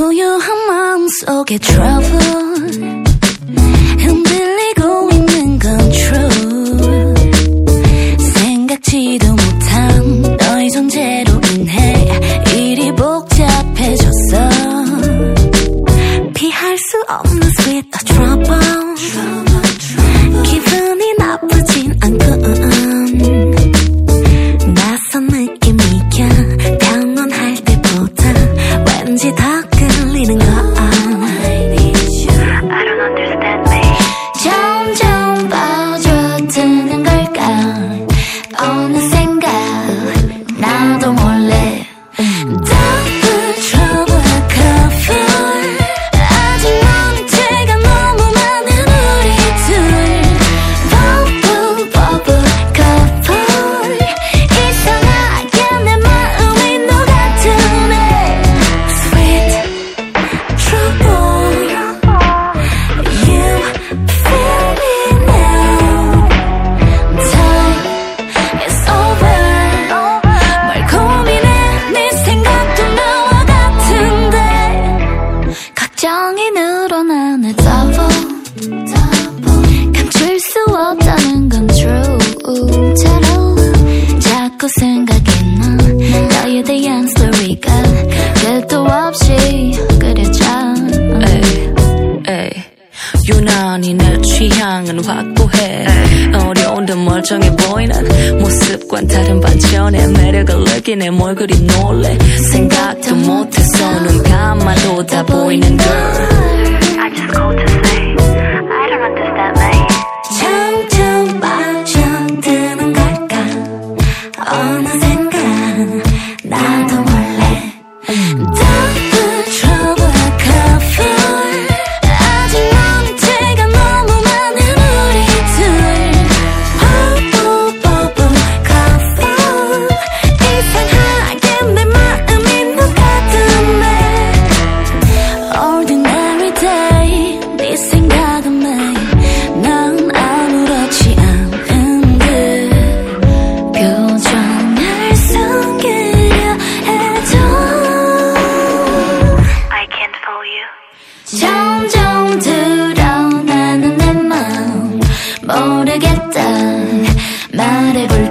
고요한 마음속에 trouble. 흔들리고 있는 건 true 생각지도 못한 너의 존재로 인해 일이 복잡해졌어. 피할 수 없는 sweet 생각이 나. 너에 대한 스토리가 끝도 없이 그려져. 유난히 내 취향은 확고해. 어려운데 멀쩡해 보이는 모습과는 다른 반전에 매력을 느끼네 뭘 그리 놀래. 생각도 못해서 눈 감아도 다 보이는 girl 점점 드러나는 내 마음. 모르겠다. 말해볼